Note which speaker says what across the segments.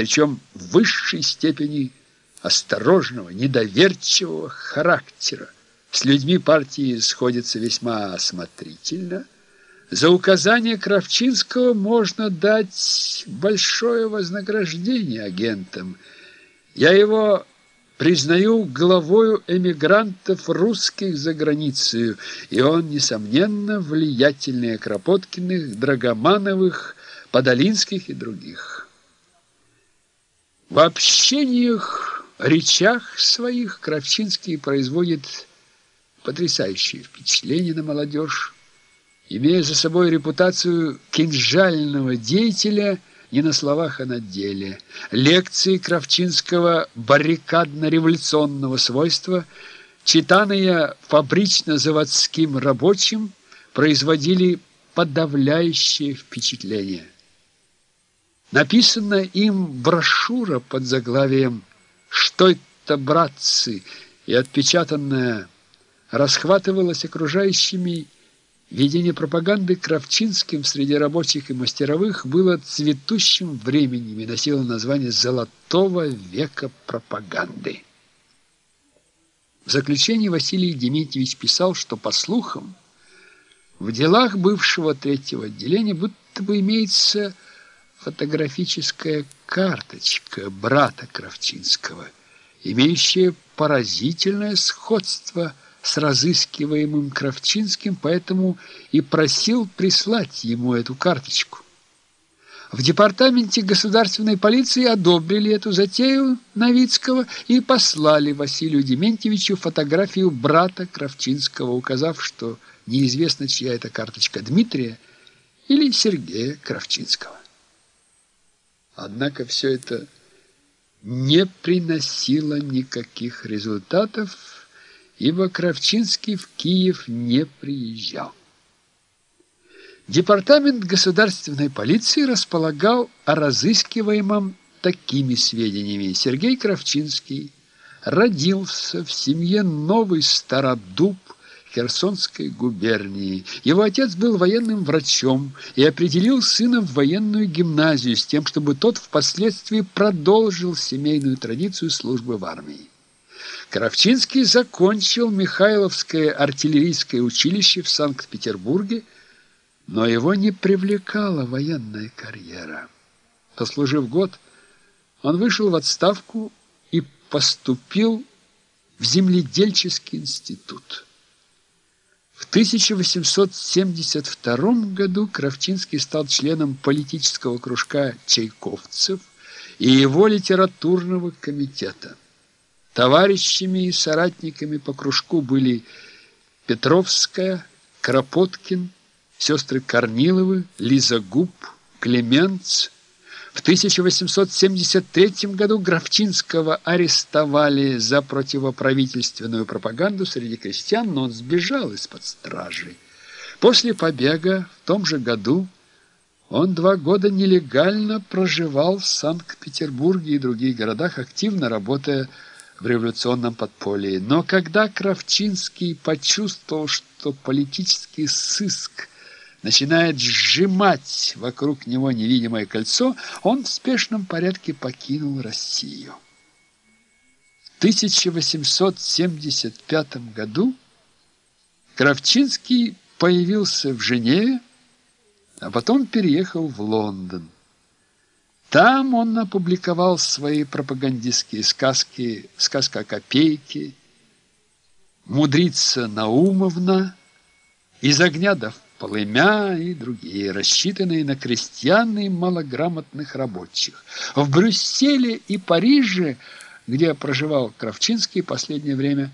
Speaker 1: причем в высшей степени осторожного, недоверчивого характера. С людьми партии сходится весьма осмотрительно. За указание Кравчинского можно дать большое вознаграждение агентам. Я его признаю главою эмигрантов русских за границей, и он, несомненно, влиятельнее Кропоткиных, Драгомановых, Подолинских и других. В общениях, речах своих Кравчинский производит потрясающее впечатление на молодежь, имея за собой репутацию кинжального деятеля не на словах, а на деле. Лекции Кравчинского баррикадно-революционного свойства, читанные фабрично-заводским рабочим, производили подавляющее впечатление. Написанная им брошюра под заглавием «Что это, братцы?» и отпечатанная расхватывалась окружающими Ведение пропаганды Кравчинским среди рабочих и мастеровых было цветущим временем и носило название «Золотого века пропаганды». В заключении Василий Дементьевич писал, что, по слухам, в делах бывшего третьего отделения будто бы имеется фотографическая карточка брата Кравчинского, имеющая поразительное сходство с разыскиваемым Кравчинским, поэтому и просил прислать ему эту карточку. В департаменте государственной полиции одобрили эту затею Новицкого и послали Василию Дементьевичу фотографию брата Кравчинского, указав, что неизвестно, чья это карточка Дмитрия или Сергея Кравчинского. Однако все это не приносило никаких результатов, ибо Кравчинский в Киев не приезжал. Департамент государственной полиции располагал о разыскиваемом такими сведениями. Сергей Кравчинский родился в семье Новый Стародуб Херсонской губернии. Его отец был военным врачом и определил сына в военную гимназию с тем, чтобы тот впоследствии продолжил семейную традицию службы в армии. Кравчинский закончил Михайловское артиллерийское училище в Санкт-Петербурге, но его не привлекала военная карьера. Послужив год, он вышел в отставку и поступил в земледельческий институт. В 1872 году Кравчинский стал членом политического кружка чайковцев и его литературного комитета. Товарищами и соратниками по кружку были Петровская, Кропоткин, сестры Корниловы, Лиза Губ, Клеменц, в 1873 году Графчинского арестовали за противоправительственную пропаганду среди крестьян, но он сбежал из-под стражи. После побега в том же году он два года нелегально проживал в Санкт-Петербурге и других городах, активно работая в революционном подполье. Но когда Кравчинский почувствовал, что политический сыск начинает сжимать вокруг него невидимое кольцо, он в спешном порядке покинул Россию. В 1875 году Кравчинский появился в Женеве, а потом переехал в Лондон. Там он опубликовал свои пропагандистские сказки «Сказка о копейке», «Мудрица Наумовна», «Из огня до полымя и другие, рассчитанные на крестьян и малограмотных рабочих. В Брюсселе и Париже, где проживал Кравчинский последнее время,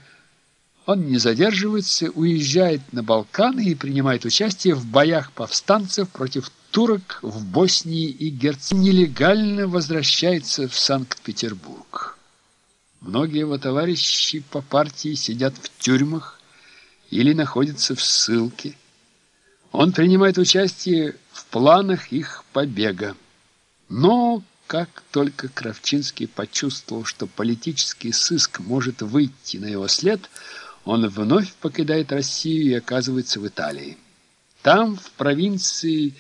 Speaker 1: он не задерживается, уезжает на Балканы и принимает участие в боях повстанцев против турок в Боснии и Герцеговине. Нелегально возвращается в Санкт-Петербург. Многие его товарищи по партии сидят в тюрьмах или находятся в ссылке. Он принимает участие в планах их побега. Но как только Кравчинский почувствовал, что политический сыск может выйти на его след, он вновь покидает Россию и оказывается в Италии. Там, в провинции